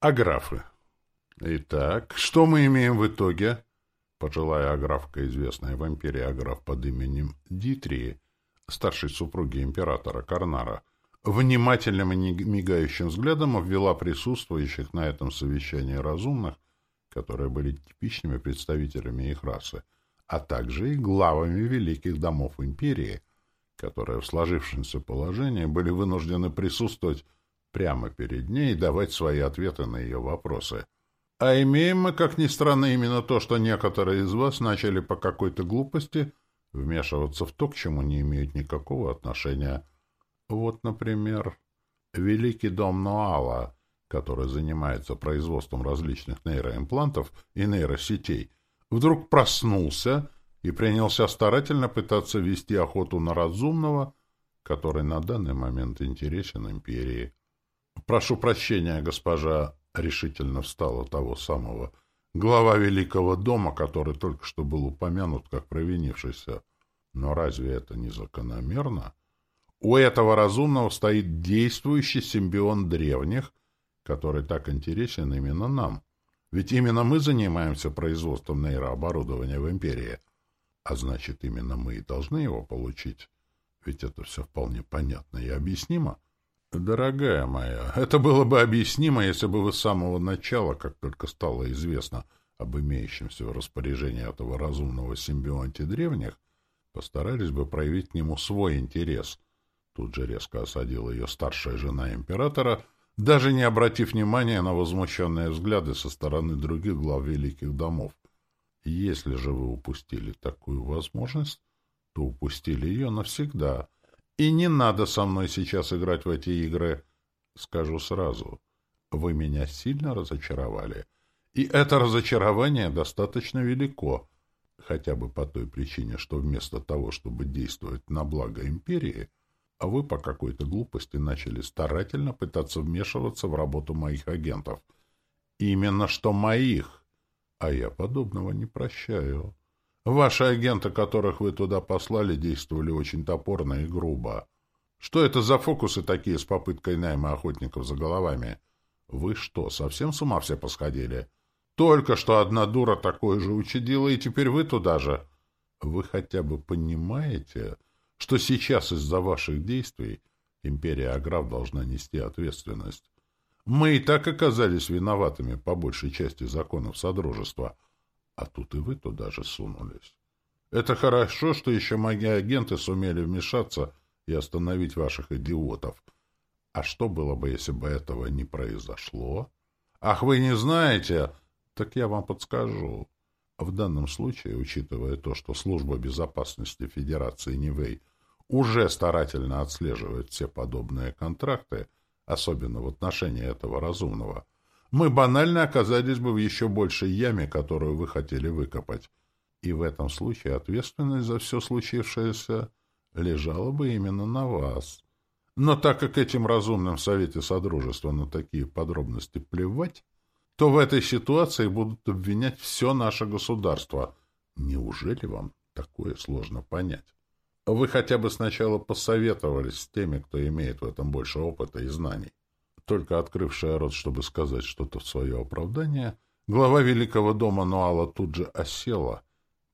Аграфы. Итак, что мы имеем в итоге? Пожилая аграфка, известная в империи аграф под именем Дитрии, старшей супруги императора Карнара, внимательным и мигающим взглядом обвела присутствующих на этом совещании разумных, которые были типичными представителями их расы, а также и главами великих домов империи, которые в сложившемся положении были вынуждены присутствовать прямо перед ней и давать свои ответы на ее вопросы — а имеем мы, как ни странно, именно то, что некоторые из вас начали по какой-то глупости вмешиваться в то, к чему не имеют никакого отношения. Вот, например, Великий дом Ноала, который занимается производством различных нейроимплантов и нейросетей, вдруг проснулся и принялся старательно пытаться вести охоту на разумного, который на данный момент интересен империи. Прошу прощения, госпожа решительно встала того самого глава Великого дома, который только что был упомянут как провинившийся. Но разве это не закономерно? У этого разумного стоит действующий симбион древних, который так интересен именно нам. Ведь именно мы занимаемся производством нейрооборудования в империи. А значит, именно мы и должны его получить. Ведь это все вполне понятно и объяснимо. Дорогая моя, это было бы объяснимо, если бы вы с самого начала, как только стало известно об имеющемся в распоряжении этого разумного симбионте древних, постарались бы проявить к нему свой интерес. Тут же резко осадила ее старшая жена императора, даже не обратив внимания на возмущенные взгляды со стороны других глав великих домов. Если же вы упустили такую возможность, то упустили ее навсегда — и не надо со мной сейчас играть в эти игры. Скажу сразу, вы меня сильно разочаровали. И это разочарование достаточно велико, хотя бы по той причине, что вместо того, чтобы действовать на благо империи, а вы по какой-то глупости начали старательно пытаться вмешиваться в работу моих агентов. Именно что моих. А я подобного не прощаю. Ваши агенты, которых вы туда послали, действовали очень топорно и грубо. Что это за фокусы такие с попыткой найма охотников за головами? Вы что, совсем с ума все посходили? Только что одна дура такое же учудила, и теперь вы туда же. Вы хотя бы понимаете, что сейчас из-за ваших действий империя Аграф должна нести ответственность? Мы и так оказались виноватыми по большей части законов Содружества — а тут и вы туда же сунулись. Это хорошо, что еще мои агенты сумели вмешаться и остановить ваших идиотов. А что было бы, если бы этого не произошло? Ах, вы не знаете? Так я вам подскажу. В данном случае, учитывая то, что Служба безопасности Федерации Нивэй уже старательно отслеживает все подобные контракты, особенно в отношении этого разумного, мы банально оказались бы в еще большей яме, которую вы хотели выкопать. И в этом случае ответственность за все случившееся лежала бы именно на вас. Но так как этим разумным в Совете Содружества на такие подробности плевать, то в этой ситуации будут обвинять все наше государство. Неужели вам такое сложно понять? Вы хотя бы сначала посоветовались с теми, кто имеет в этом больше опыта и знаний. Только открывшая рот, чтобы сказать что-то в свое оправдание, глава Великого дома Нуала тут же осела,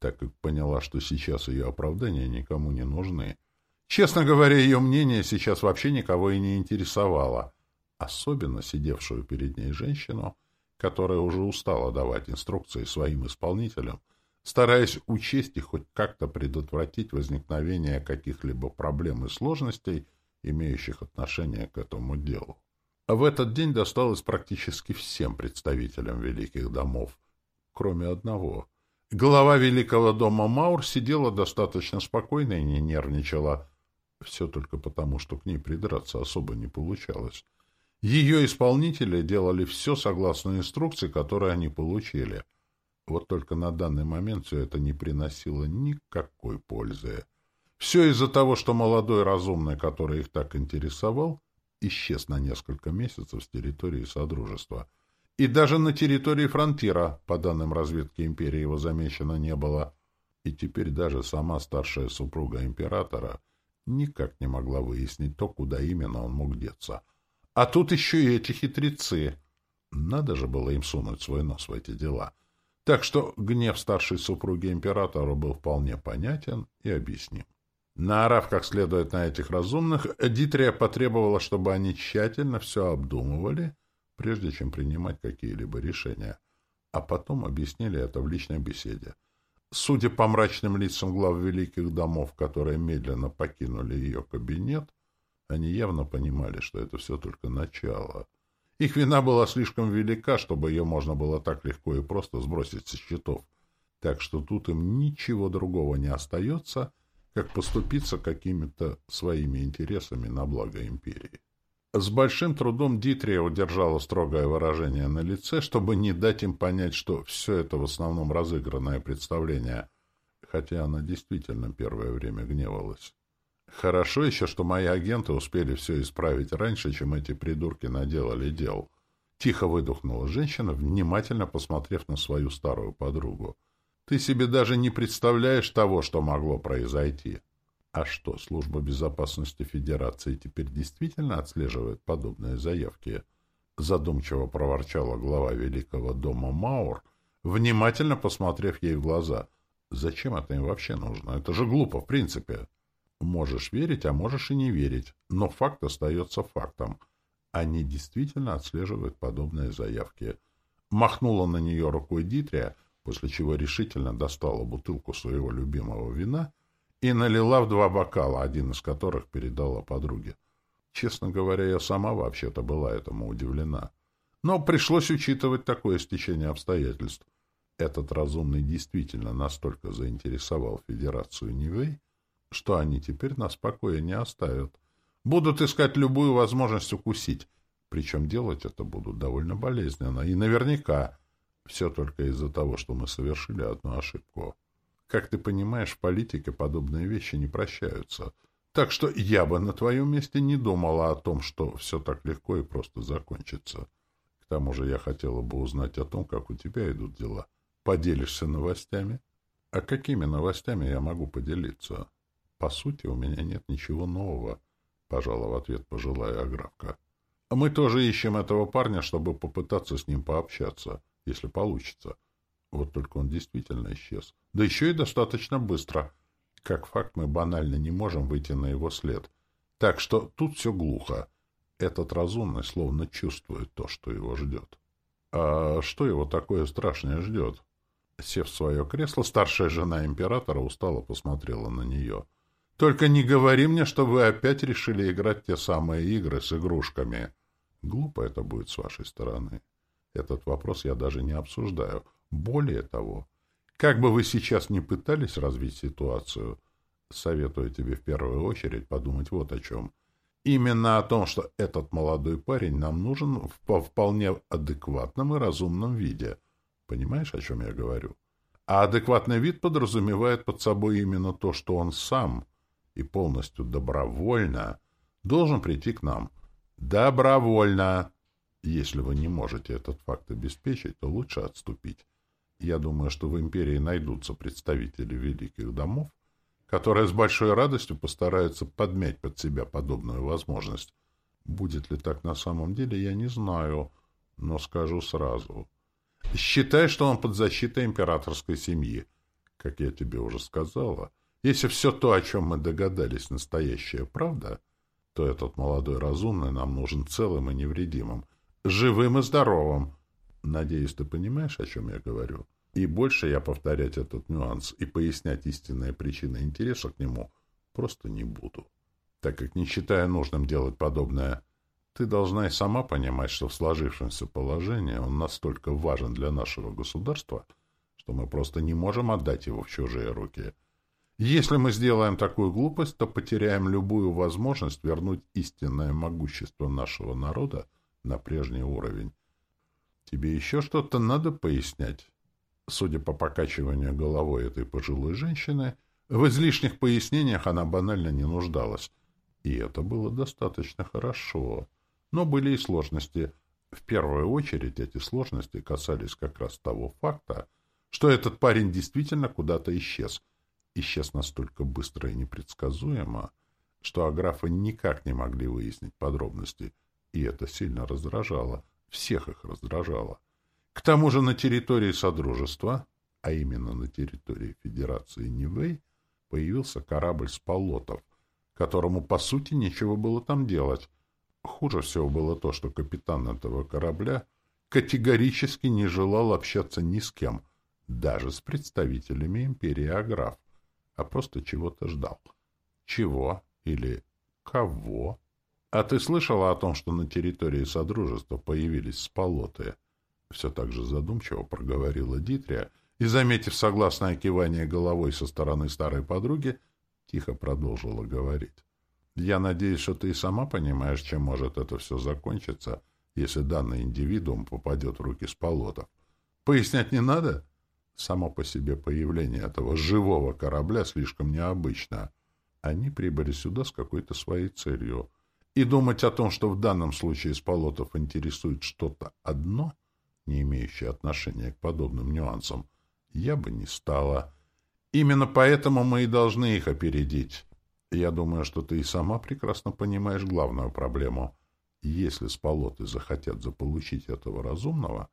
так как поняла, что сейчас ее оправдания никому не нужны. Честно говоря, ее мнение сейчас вообще никого и не интересовало, особенно сидевшую перед ней женщину, которая уже устала давать инструкции своим исполнителям, стараясь учесть и хоть как-то предотвратить возникновение каких-либо проблем и сложностей, имеющих отношение к этому делу. А в этот день досталось практически всем представителям великих домов, кроме одного. Глава великого дома Маур сидела достаточно спокойно и не нервничала. Все только потому, что к ней придраться особо не получалось. Ее исполнители делали все согласно инструкции, которые они получили. Вот только на данный момент все это не приносило никакой пользы. Все из-за того, что молодой разумный, который их так интересовал, исчез на несколько месяцев с территории Содружества. И даже на территории фронтира, по данным разведки империи, его замечено не было. И теперь даже сама старшая супруга императора никак не могла выяснить то, куда именно он мог деться. А тут еще и эти хитрецы. Надо же было им сунуть свой нос в эти дела. Так что гнев старшей супруги императора был вполне понятен и объясним. Наорав как следует на этих разумных, Дитрия потребовала, чтобы они тщательно все обдумывали, прежде чем принимать какие-либо решения, а потом объяснили это в личной беседе. Судя по мрачным лицам глав великих домов, которые медленно покинули ее кабинет, они явно понимали, что это все только начало. Их вина была слишком велика, чтобы ее можно было так легко и просто сбросить со счетов. Так что тут им ничего другого не остается, как поступиться какими-то своими интересами на благо империи. С большим трудом Дитрия удержала строгое выражение на лице, чтобы не дать им понять, что все это в основном разыгранное представление, хотя она действительно первое время гневалась. Хорошо еще, что мои агенты успели все исправить раньше, чем эти придурки наделали дел. Тихо выдохнула женщина, внимательно посмотрев на свою старую подругу. Ты себе даже не представляешь того, что могло произойти. А что, служба безопасности Федерации теперь действительно отслеживает подобные заявки? Задумчиво проворчала глава Великого дома Маур, внимательно посмотрев ей в глаза. Зачем это им вообще нужно? Это же глупо, в принципе. Можешь верить, а можешь и не верить, но факт остается фактом. Они действительно отслеживают подобные заявки. Махнула на нее рукой Дитрия, после чего решительно достала бутылку своего любимого вина и налила в два бокала, один из которых передала подруге. Честно говоря, я сама вообще-то была этому удивлена. Но пришлось учитывать такое стечение обстоятельств. Этот разумный действительно настолько заинтересовал Федерацию Нивэй, что они теперь нас в покое не оставят. Будут искать любую возможность укусить, причем делать это будут довольно болезненно. И наверняка все только из-за того, что мы совершили одну ошибку. Как ты понимаешь, в политике подобные вещи не прощаются. Так что я бы на твоем месте не думала о том, что все так легко и просто закончится. К тому же я хотела бы узнать о том, как у тебя идут дела. Поделишься новостями? А какими новостями я могу поделиться? По сути, у меня нет ничего нового, — пожала в ответ пожилая Аграфка. Мы тоже ищем этого парня, чтобы попытаться с ним пообщаться, если получится. Вот только он действительно исчез. Да еще и достаточно быстро. Как факт, мы банально не можем выйти на его след. Так что тут все глухо. Этот разумный словно чувствует то, что его ждет. А что его такое страшное ждет? Сев в свое кресло, старшая жена императора устало посмотрела на нее — только не говори мне, что вы опять решили играть те самые игры с игрушками. Глупо это будет с вашей стороны. Этот вопрос я даже не обсуждаю. Более того, как бы вы сейчас ни пытались развить ситуацию, советую тебе в первую очередь подумать вот о чем. Именно о том, что этот молодой парень нам нужен в вполне адекватном и разумном виде. Понимаешь, о чем я говорю? А адекватный вид подразумевает под собой именно то, что он сам — и полностью добровольно должен прийти к нам. Добровольно! Если вы не можете этот факт обеспечить, то лучше отступить. Я думаю, что в империи найдутся представители великих домов, которые с большой радостью постараются подмять под себя подобную возможность. Будет ли так на самом деле, я не знаю, но скажу сразу. Считай, что он под защитой императорской семьи. Как я тебе уже сказала, если все то, о чем мы догадались, настоящая правда, то этот молодой разумный нам нужен целым и невредимым, живым и здоровым. Надеюсь, ты понимаешь, о чем я говорю? И больше я повторять этот нюанс и пояснять истинные причины интереса к нему просто не буду, так как не считаю нужным делать подобное. Ты должна и сама понимать, что в сложившемся положении он настолько важен для нашего государства, что мы просто не можем отдать его в чужие руки — если мы сделаем такую глупость, то потеряем любую возможность вернуть истинное могущество нашего народа на прежний уровень. Тебе еще что-то надо пояснять? Судя по покачиванию головой этой пожилой женщины, в излишних пояснениях она банально не нуждалась. И это было достаточно хорошо. Но были и сложности. В первую очередь эти сложности касались как раз того факта, что этот парень действительно куда-то исчез — исчез настолько быстро и непредсказуемо, что аграфы никак не могли выяснить подробности, и это сильно раздражало. всех их раздражало. К тому же на территории Содружества, а именно на территории Федерации Нивэй, появился корабль с полотов, которому, по сути, нечего было там делать. Хуже всего было то, что капитан этого корабля категорически не желал общаться ни с кем, даже с представителями империи Аграф, а просто чего-то ждал. Чего или кого? А ты слышала о том, что на территории Содружества появились сполоты? Все так же задумчиво проговорила Дитрия, и, заметив согласное кивание головой со стороны старой подруги, тихо продолжила говорить. «Я надеюсь, что ты и сама понимаешь, чем может это все закончиться, если данный индивидуум попадет в руки сполотов. Пояснять не надо?» Само по себе появление этого живого корабля слишком необычно. Они прибыли сюда с какой-то своей целью. И думать о том, что в данном случае Сполотов интересует что-то одно, не имеющее отношения к подобным нюансам, я бы не стала. Именно поэтому мы и должны их опередить. Я думаю, что ты и сама прекрасно понимаешь главную проблему. Если Сполоты захотят заполучить этого разумного,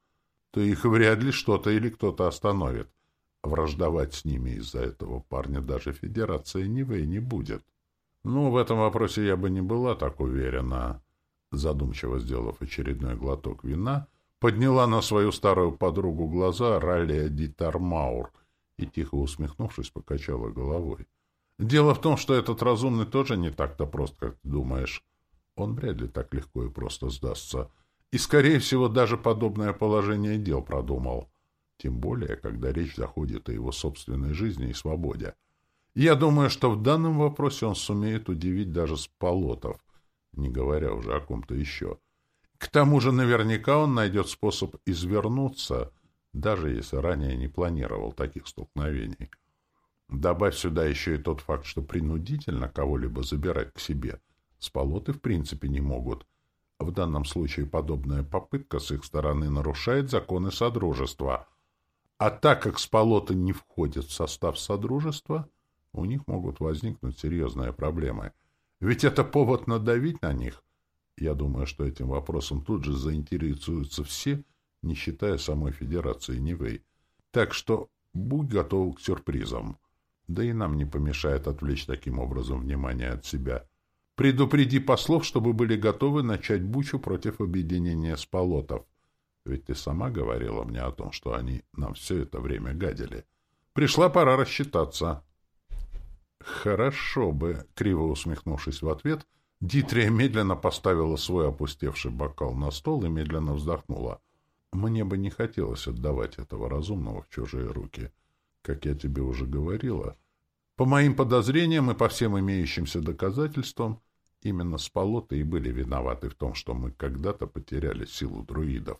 то их вряд ли что-то или кто-то остановит. Враждовать с ними из-за этого парня даже Федерация Нивэй не будет. Ну, в этом вопросе я бы не была так уверена. Задумчиво сделав очередной глоток вина, подняла на свою старую подругу глаза Раллия Дитармаур и, тихо усмехнувшись, покачала головой. Дело в том, что этот разумный тоже не так-то прост, как ты думаешь. Он вряд ли так легко и просто сдастся. — и, скорее всего, даже подобное положение дел продумал. Тем более, когда речь заходит о его собственной жизни и свободе. Я думаю, что в данном вопросе он сумеет удивить даже сполотов, не говоря уже о ком-то еще. К тому же наверняка он найдет способ извернуться, даже если ранее не планировал таких столкновений. Добавь сюда еще и тот факт, что принудительно кого-либо забирать к себе сполоты в принципе не могут — в данном случае подобная попытка с их стороны нарушает законы Содружества. А так как сполоты не входят в состав Содружества, у них могут возникнуть серьезные проблемы. Ведь это повод надавить на них. Я думаю, что этим вопросом тут же заинтересуются все, не считая самой Федерации Нивэй. Так что будь готов к сюрпризам. Да и нам не помешает отвлечь таким образом внимание от себя. Предупреди послов, чтобы были готовы начать бучу против объединения сполотов. Ведь ты сама говорила мне о том, что они нам все это время гадили. Пришла пора рассчитаться. Хорошо бы, криво усмехнувшись в ответ, Дитрия медленно поставила свой опустевший бокал на стол и медленно вздохнула. Мне бы не хотелось отдавать этого разумного в чужие руки. Как я тебе уже говорила, по моим подозрениям и по всем имеющимся доказательствам, именно сполоты и были виноваты в том, что мы когда-то потеряли силу друидов.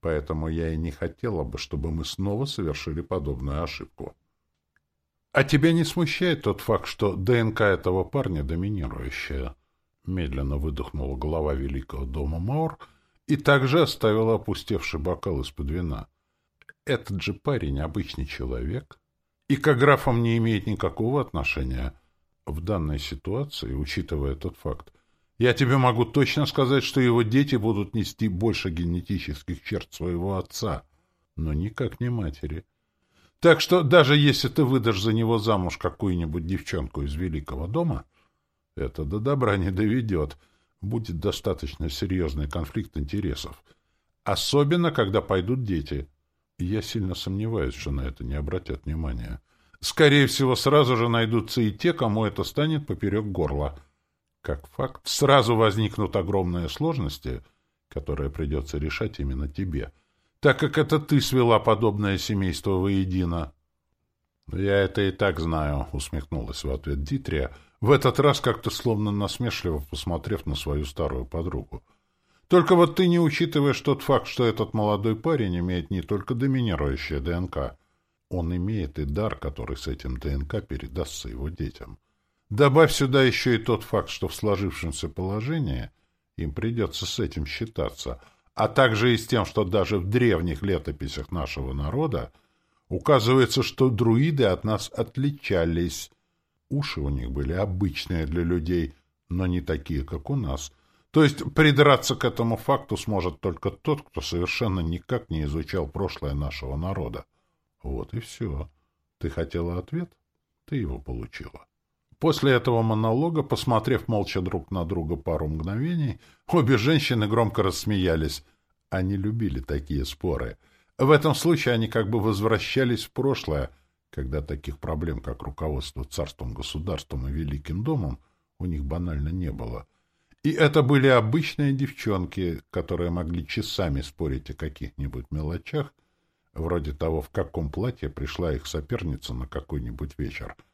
Поэтому я и не хотела бы, чтобы мы снова совершили подобную ошибку. А тебя не смущает тот факт, что ДНК этого парня доминирующая? Медленно выдохнула голова великого дома Маур и также оставила опустевший бокал из-под вина. Этот же парень обычный человек, и к графам не имеет никакого отношения. В данной ситуации, учитывая тот факт, я тебе могу точно сказать, что его дети будут нести больше генетических черт своего отца, но никак не матери. Так что даже если ты выдашь за него замуж какую-нибудь девчонку из великого дома, это до добра не доведет. Будет достаточно серьезный конфликт интересов. Особенно, когда пойдут дети. Я сильно сомневаюсь, что на это не обратят внимания. Скорее всего, сразу же найдутся и те, кому это станет поперек горла. Как факт, сразу возникнут огромные сложности, которые придется решать именно тебе, так как это ты свела подобное семейство воедино. — Я это и так знаю, — усмехнулась в ответ Дитрия, в этот раз как-то словно насмешливо посмотрев на свою старую подругу. Только вот ты не учитываешь тот факт, что этот молодой парень имеет не только доминирующее ДНК. Он имеет и дар, который с этим ДНК передастся его детям. Добавь сюда еще и тот факт, что в сложившемся положении им придется с этим считаться, а также и с тем, что даже в древних летописях нашего народа указывается, что друиды от нас отличались. Уши у них были обычные для людей, но не такие, как у нас — То есть придраться к этому факту сможет только тот, кто совершенно никак не изучал прошлое нашего народа. Вот и все. Ты хотела ответ? Ты его получила. После этого монолога, посмотрев молча друг на друга пару мгновений, обе женщины громко рассмеялись. Они любили такие споры. В этом случае они как бы возвращались в прошлое, когда таких проблем, как руководство царством, государством и великим домом, у них банально не было. И это были обычные девчонки, которые могли часами спорить о каких-нибудь мелочах, вроде того, в каком платье пришла их соперница на какой-нибудь вечер —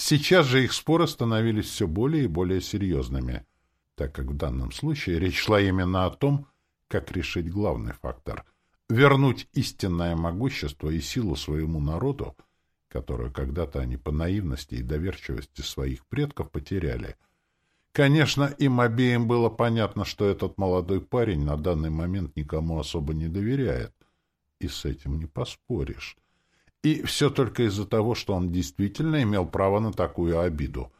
Сейчас же их споры становились все более и более серьезными, так как в данном случае речь шла именно о том, как решить главный фактор — вернуть истинное могущество и силу своему народу, которую когда-то они по наивности и доверчивости своих предков потеряли. Конечно, им обеим было понятно, что этот молодой парень на данный момент никому особо не доверяет, и с этим не поспоришь. И все только из-за того, что он действительно имел право на такую обиду.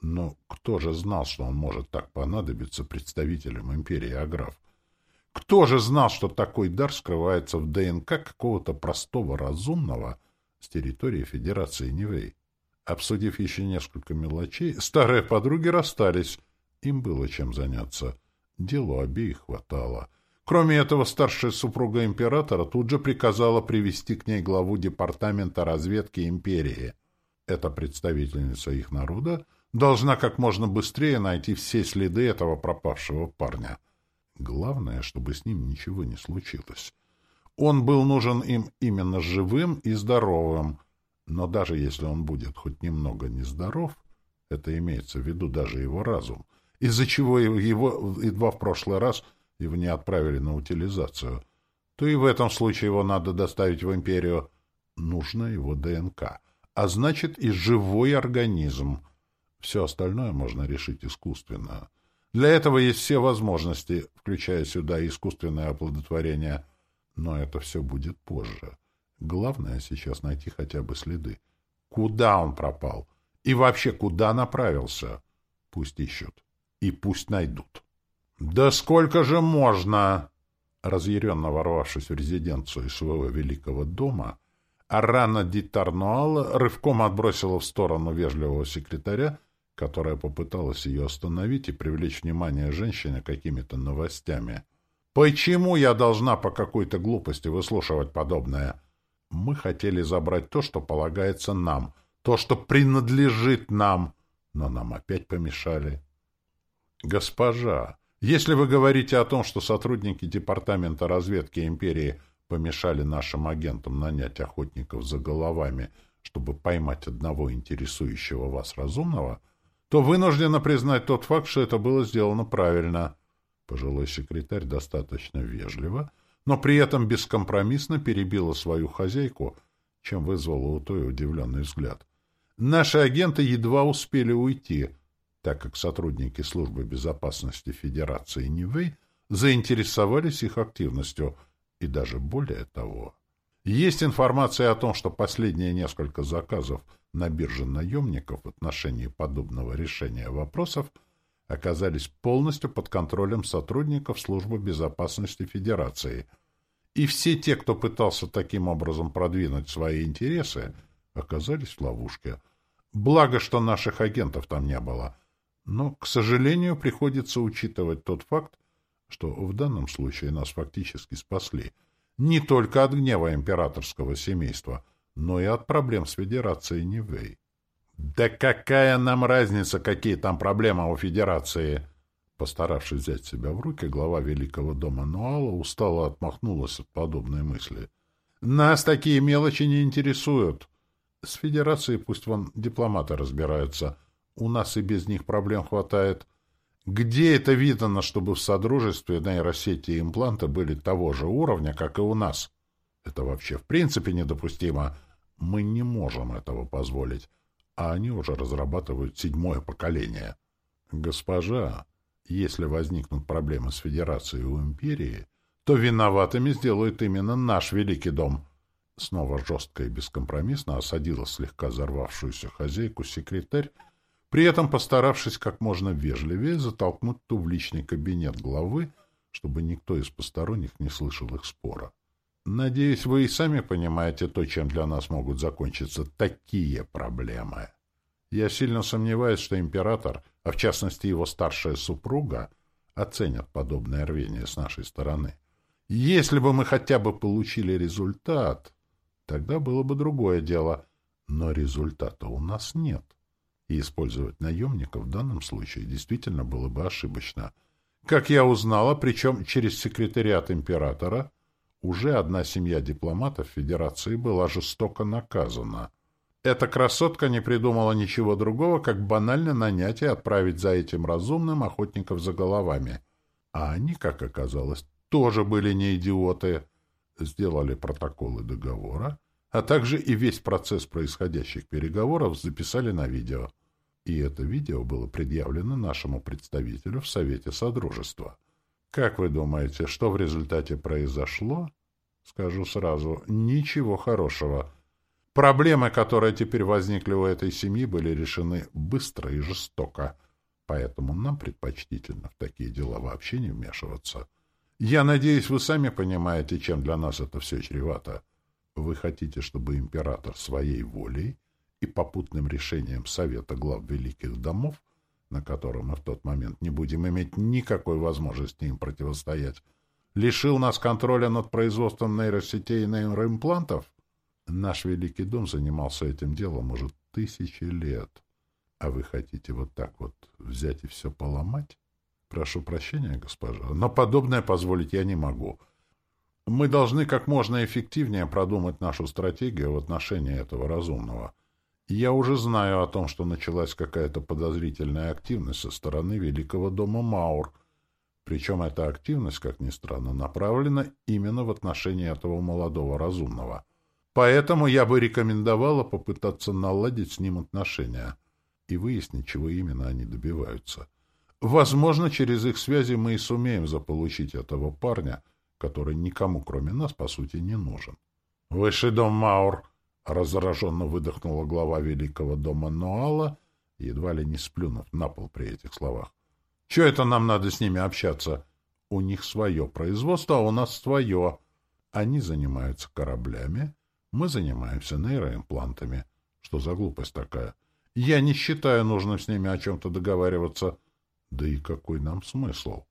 Но кто же знал, что он может так понадобиться представителям империи Аграф? Кто же знал, что такой дар скрывается в ДНК какого-то простого разумного с территории Федерации Нивей? Обсудив еще несколько мелочей, старые подруги расстались. Им было чем заняться. Делу обеих хватало — Кроме этого, старшая супруга императора тут же приказала привести к ней главу департамента разведки империи. Эта представительница их народа должна как можно быстрее найти все следы этого пропавшего парня. Главное, чтобы с ним ничего не случилось. Он был нужен им именно живым и здоровым, но даже если он будет хоть немного нездоров, это имеется в виду даже его разум, из-за чего его едва в прошлый раз — его не отправили на утилизацию, то и в этом случае его надо доставить в империю. Нужно его ДНК, а значит и живой организм. Все остальное можно решить искусственно. Для этого есть все возможности, включая сюда искусственное оплодотворение. Но это все будет позже. Главное сейчас найти хотя бы следы. Куда он пропал? И вообще, куда направился? Пусть ищут. И пусть найдут. «Да сколько же можно?» Разъяренно ворвавшись в резиденцию своего великого дома, Арана Ди Тарнуал рывком отбросила в сторону вежливого секретаря, которая попыталась ее остановить и привлечь внимание женщины какими-то новостями. «Почему я должна по какой-то глупости выслушивать подобное? Мы хотели забрать то, что полагается нам, то, что принадлежит нам, но нам опять помешали». «Госпожа!» Если вы говорите о том, что сотрудники Департамента разведки империи помешали нашим агентам нанять охотников за головами, чтобы поймать одного интересующего вас разумного, то вынуждена признать тот факт, что это было сделано правильно. Пожилой секретарь достаточно вежливо, но при этом бескомпромиссно перебила свою хозяйку, чем вызвала у той удивленный взгляд. Наши агенты едва успели уйти — так как сотрудники Службы безопасности Федерации Нивэй заинтересовались их активностью, и даже более того. Есть информация о том, что последние несколько заказов на бирже наемников в отношении подобного решения вопросов оказались полностью под контролем сотрудников Службы безопасности Федерации. И все те, кто пытался таким образом продвинуть свои интересы, оказались в ловушке. Благо, что наших агентов там не было — но, к сожалению, приходится учитывать тот факт, что в данном случае нас фактически спасли не только от гнева императорского семейства, но и от проблем с Федерацией Нивэй. «Да какая нам разница, какие там проблемы у Федерации?» Постаравшись взять себя в руки, глава Великого дома Нуала устало отмахнулась от подобной мысли. «Нас такие мелочи не интересуют. С Федерацией пусть вон дипломаты разбираются». У нас и без них проблем хватает. Где это видано, чтобы в Содружестве нейросети и импланты были того же уровня, как и у нас? Это вообще в принципе недопустимо. Мы не можем этого позволить. А они уже разрабатывают седьмое поколение. Госпожа, если возникнут проблемы с Федерацией у Империи, то виноватыми сделают именно наш Великий Дом. Снова жестко и бескомпромиссно осадила слегка взорвавшуюся хозяйку секретарь, при этом постаравшись как можно вежливее затолкнуть ту в личный кабинет главы, чтобы никто из посторонних не слышал их спора. Надеюсь, вы и сами понимаете то, чем для нас могут закончиться такие проблемы. Я сильно сомневаюсь, что император, а в частности его старшая супруга, оценят подобное рвение с нашей стороны. Если бы мы хотя бы получили результат, тогда было бы другое дело. Но результата у нас нет. И использовать наемников в данном случае действительно было бы ошибочно. Как я узнала, причем через секретариат императора, уже одна семья дипломатов Федерации была жестоко наказана. Эта красотка не придумала ничего другого, как банально нанять и отправить за этим разумным охотников за головами. А они, как оказалось, тоже были не идиоты. Сделали протоколы договора, а также и весь процесс происходящих переговоров записали на видео. И это видео было предъявлено нашему представителю в Совете Содружества. Как вы думаете, что в результате произошло? Скажу сразу, ничего хорошего. Проблемы, которые теперь возникли у этой семьи, были решены быстро и жестоко. Поэтому нам предпочтительно в такие дела вообще не вмешиваться. Я надеюсь, вы сами понимаете, чем для нас это все чревато. Вы хотите, чтобы император своей волей и попутным решением Совета глав Великих Домов, на котором мы в тот момент не будем иметь никакой возможности им противостоять, лишил нас контроля над производством нейросетей и нейроимплантов? Наш Великий Дом занимался этим делом уже тысячи лет. А вы хотите вот так вот взять и все поломать? Прошу прощения, госпожа, но подобное позволить я не могу. Мы должны как можно эффективнее продумать нашу стратегию в отношении этого разумного. Я уже знаю о том, что началась какая-то подозрительная активность со стороны Великого дома Маур — причем эта активность, как ни странно, направлена именно в отношении этого молодого разумного. Поэтому я бы рекомендовала попытаться наладить с ним отношения и выяснить, чего именно они добиваются. Возможно, через их связи мы и сумеем заполучить этого парня, который никому, кроме нас, по сути, не нужен. «Высший дом Маур!» — раздраженно выдохнула глава великого дома Ноала, едва ли не сплюнув на пол при этих словах. Че это нам надо с ними общаться? У них свое производство, а у нас свое. Они занимаются кораблями, мы занимаемся нейроимплантами. Что за глупость такая? Я не считаю нужным с ними о чем-то договариваться. Да и какой нам смысл?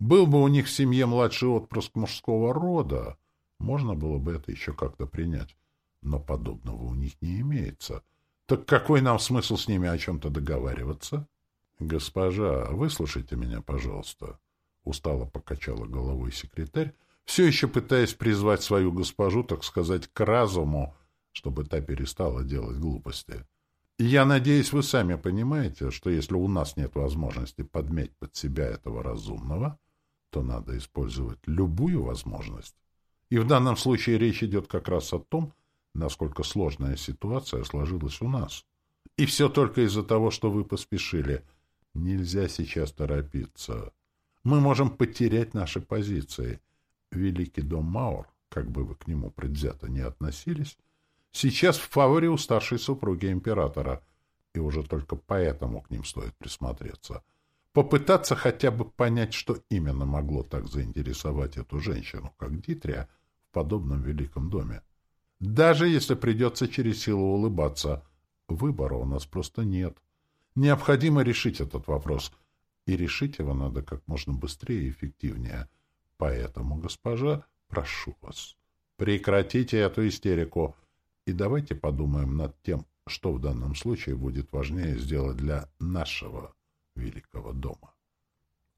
Был бы у них в семье младший отпрыск мужского рода, можно было бы это еще как-то принять. Но подобного у них не имеется. Так какой нам смысл с ними о чем-то договариваться? — «Госпожа, выслушайте меня, пожалуйста», — устало покачала головой секретарь, все еще пытаясь призвать свою госпожу, так сказать, к разуму, чтобы та перестала делать глупости. «Я надеюсь, вы сами понимаете, что если у нас нет возможности подметь под себя этого разумного, то надо использовать любую возможность. И в данном случае речь идет как раз о том, насколько сложная ситуация сложилась у нас. И все только из-за того, что вы поспешили — Нельзя сейчас торопиться. Мы можем потерять наши позиции. Великий дом Маур, как бы вы к нему предвзято не относились, сейчас в фаворе у старшей супруги императора, и уже только поэтому к ним стоит присмотреться. Попытаться хотя бы понять, что именно могло так заинтересовать эту женщину, как Дитрия, в подобном великом доме. Даже если придется через силу улыбаться, выбора у нас просто нет. — Необходимо решить этот вопрос. И решить его надо как можно быстрее и эффективнее. Поэтому, госпожа, прошу вас, прекратите эту истерику и давайте подумаем над тем, что в данном случае будет важнее сделать для нашего великого дома.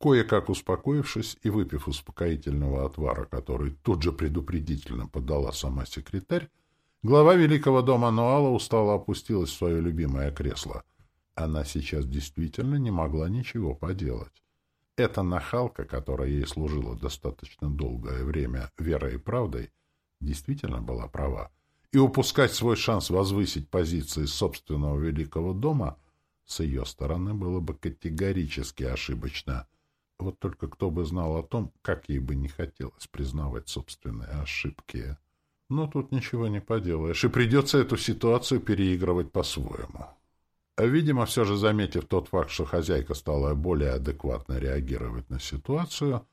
Кое-как успокоившись и выпив успокоительного отвара, который тут же предупредительно подала сама секретарь, глава великого дома Нуала устало опустилась в свое любимое кресло — она сейчас действительно не могла ничего поделать. Эта нахалка, которая ей служила достаточно долгое время верой и правдой, действительно была права. И упускать свой шанс возвысить позиции собственного великого дома с ее стороны было бы категорически ошибочно. Вот только кто бы знал о том, как ей бы не хотелось признавать собственные ошибки. Но тут ничего не поделаешь, и придется эту ситуацию переигрывать по-своему. Видимо, все же заметив тот факт, что хозяйка стала более адекватно реагировать на ситуацию,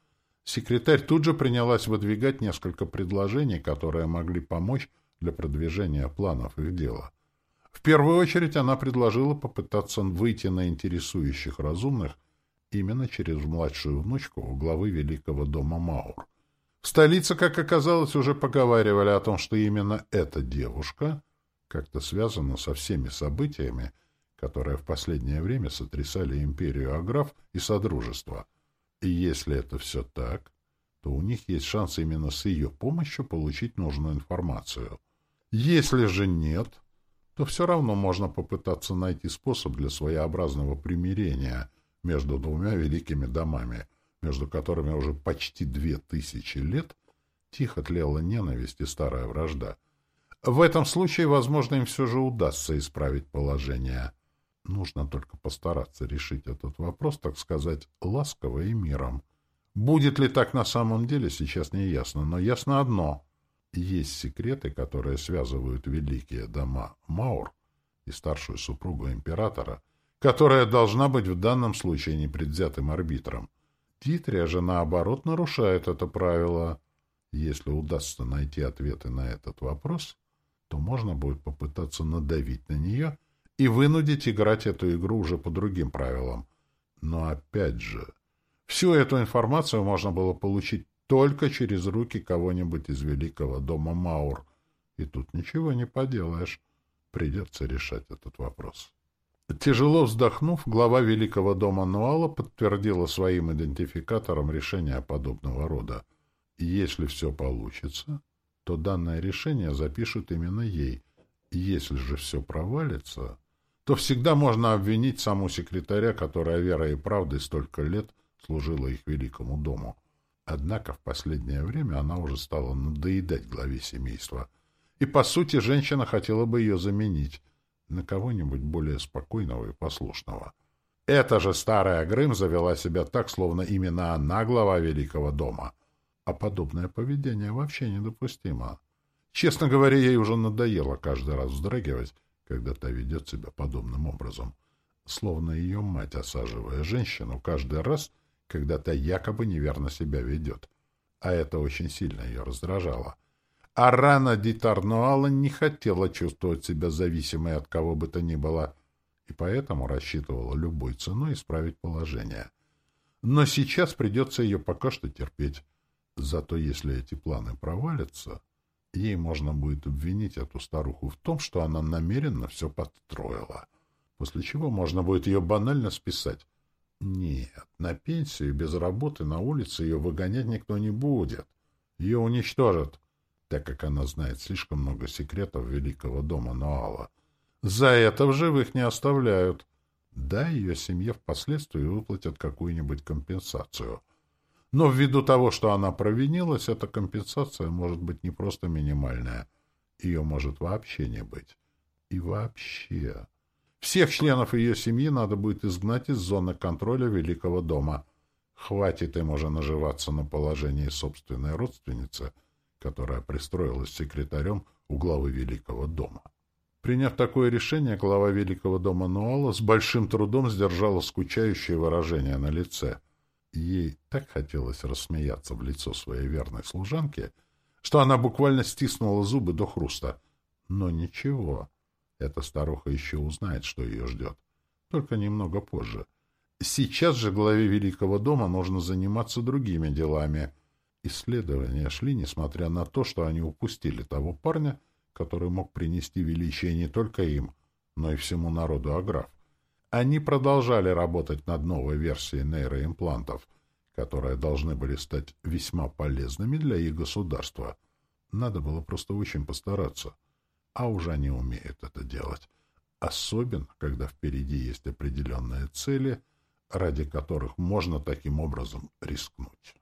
секретарь тут же принялась выдвигать несколько предложений, которые могли помочь для продвижения планов их дела. В первую очередь она предложила попытаться выйти на интересующих разумных именно через младшую внучку главы Великого дома Маур. В столице, как оказалось, уже поговаривали о том, что именно эта девушка как-то связана со всеми событиями, которые в последнее время сотрясали империю Аграф и Содружество. И если это все так, то у них есть шанс именно с ее помощью получить нужную информацию. Если же нет, то все равно можно попытаться найти способ для своеобразного примирения между двумя великими домами, между которыми уже почти две тысячи лет тихо тлела ненависть и старая вражда. В этом случае, возможно, им все же удастся исправить положение. Нужно только постараться решить этот вопрос, так сказать, ласково и миром. Будет ли так на самом деле, сейчас не ясно, но ясно одно — есть секреты, которые связывают великие дома Маур и старшую супругу императора, которая должна быть в данном случае непредвзятым арбитром. Титрия же, наоборот, нарушает это правило. Если удастся найти ответы на этот вопрос, то можно будет попытаться надавить на нее и вынудить играть эту игру уже по другим правилам. Но опять же, всю эту информацию можно было получить только через руки кого-нибудь из великого дома Маур. И тут ничего не поделаешь. Придется решать этот вопрос. Тяжело вздохнув, глава великого дома Нуала подтвердила своим идентификатором решение подобного рода. Если все получится, то данное решение запишут именно ей. Если же все провалится, то всегда можно обвинить саму секретаря, которая верой и правдой столько лет служила их великому дому. Однако в последнее время она уже стала надоедать главе семейства. И, по сути, женщина хотела бы ее заменить на кого-нибудь более спокойного и послушного. Эта же старая Грым завела себя так, словно именно она глава великого дома. А подобное поведение вообще недопустимо. Честно говоря, ей уже надоело каждый раз вздрагивать, когда та ведет себя подобным образом. Словно ее мать, осаживая женщину, каждый раз — когда та якобы неверно себя ведет. А это очень сильно ее раздражало. А рана Дитарнуала не хотела чувствовать себя зависимой от кого бы то ни было, и поэтому рассчитывала любой ценой исправить положение. Но сейчас придется ее пока что терпеть. Зато если эти планы провалятся, ей можно будет обвинить эту старуху в том, что она намеренно все подстроила, после чего можно будет ее банально списать. Нет, на пенсию без работы на улице ее выгонять никто не будет. Ее уничтожат, так как она знает слишком много секретов великого дома Ноала. За это в живых не оставляют. Да, ее семье впоследствии выплатят какую-нибудь компенсацию. Но ввиду того, что она провинилась, эта компенсация может быть не просто минимальная. Ее может вообще не быть. И вообще... Всех членов ее семьи надо будет изгнать из зоны контроля Великого дома. Хватит им уже наживаться на положении собственной родственницы, которая пристроилась секретарем у главы Великого дома. Приняв такое решение, глава Великого дома Нуала с большим трудом сдержала скучающее выражение на лице. Ей так хотелось рассмеяться в лицо своей верной служанки, что она буквально стиснула зубы до хруста. Но ничего. Эта старуха еще узнает, что ее ждет. Только немного позже. Сейчас же главе Великого дома нужно заниматься другими делами. Исследования шли, несмотря на то, что они упустили того парня, который мог принести величие не только им, но и всему народу Аграф. Они продолжали работать над новой версией нейроимплантов, которые должны были стать весьма полезными для их государства. Надо было просто очень постараться — а уже не умеют это делать. Особенно, когда впереди есть определенные цели, ради которых можно таким образом рискнуть.